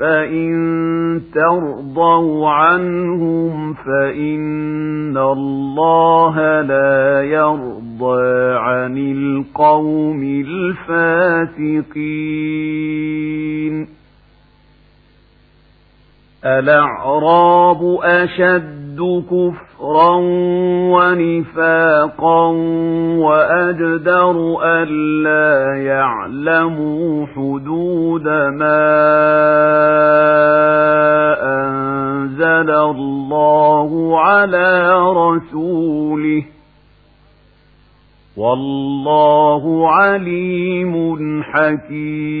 فإن ترضوا عنهم فإن الله لا يرضى عن القوم الفاسقين الأعراب أشد كفرا ونفاقا وأجدر ألا يعلموا حدود ما أنزل الله على رسوله. والله عليم حكيم.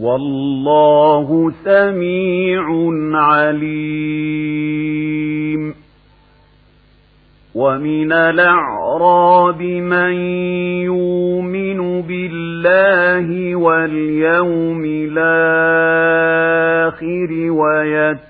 والله سميع عليم. ومن الأعراب من يؤمن بالله واليوم الآخر ويتبع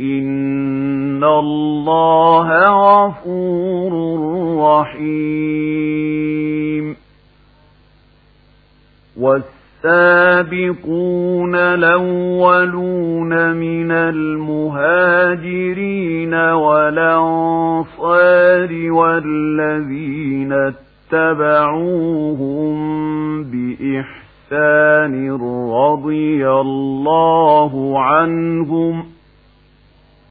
إن الله غفور رحيم والسابقون الأولون من المهاجرين والأنصار والذين اتبعوهم بإحسان رضي الله عنهم